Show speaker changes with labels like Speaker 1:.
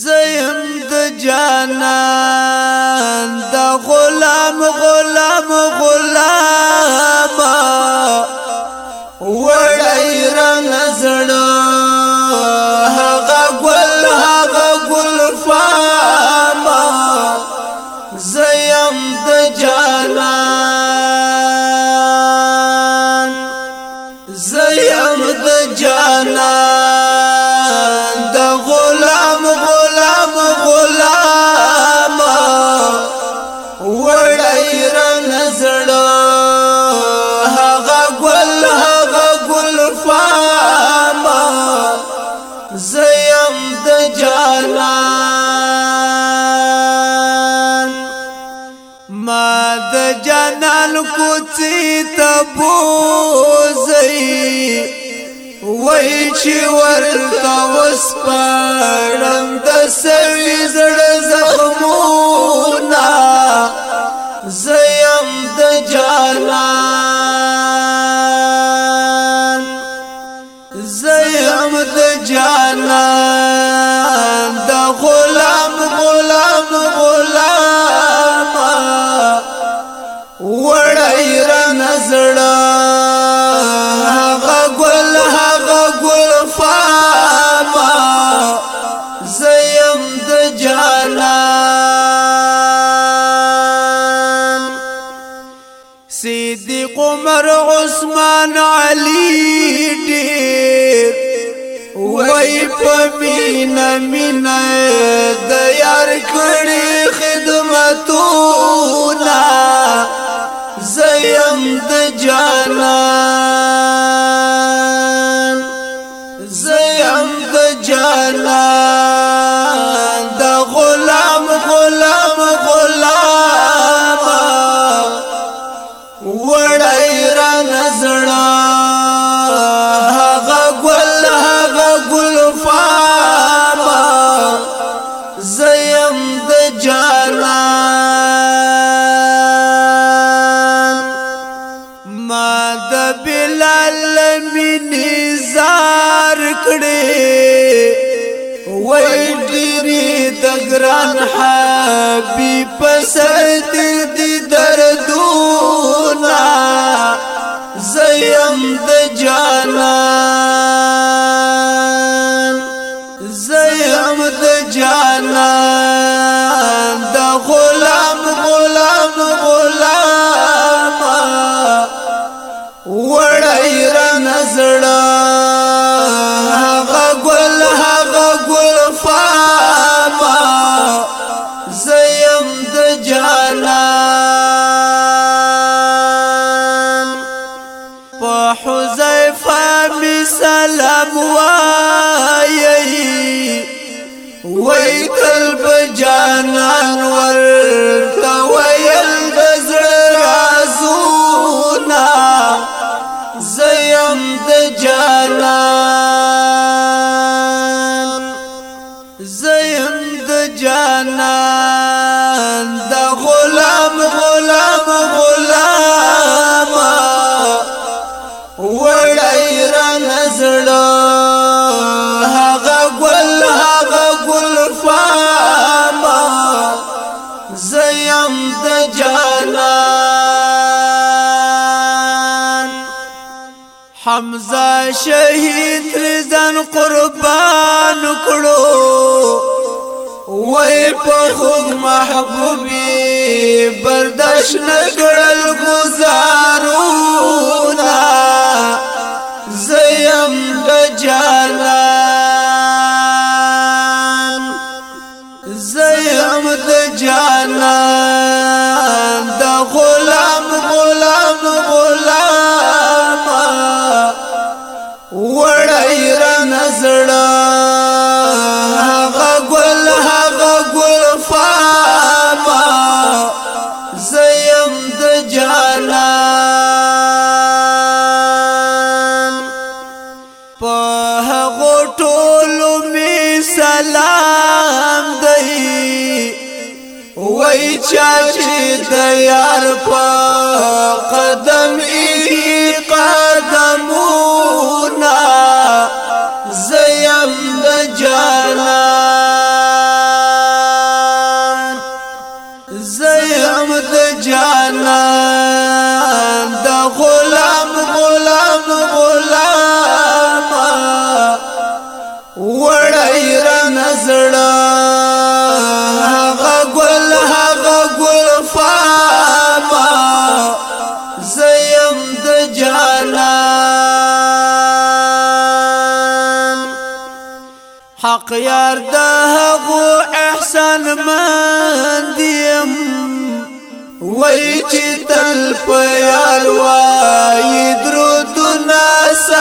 Speaker 1: زیم د جانان د زړه هغه ګل هغه ګل فاما زیم د جانان ما د جانان کوڅې ته بوزي وای چې ورته وسپه جا پمینا مینا د یار کړي خدمتونه زیم د جانان زیم د جانان کړي وای ډېری د ګران حبيب پسند دي دردونه زیم د جانان زیم د جانان د سلام وایي وای تل بجانان ورته ویل د زړه رازونه زیم د جانان حمزه شهید رزن قربان کړو وای په خود محبوبي برداشت نکړل هغه ټول می سلام دی وای چا چې د یار په قدم حق يرده ابو احسن من ديم ويجي تلف يا الوايد په ناس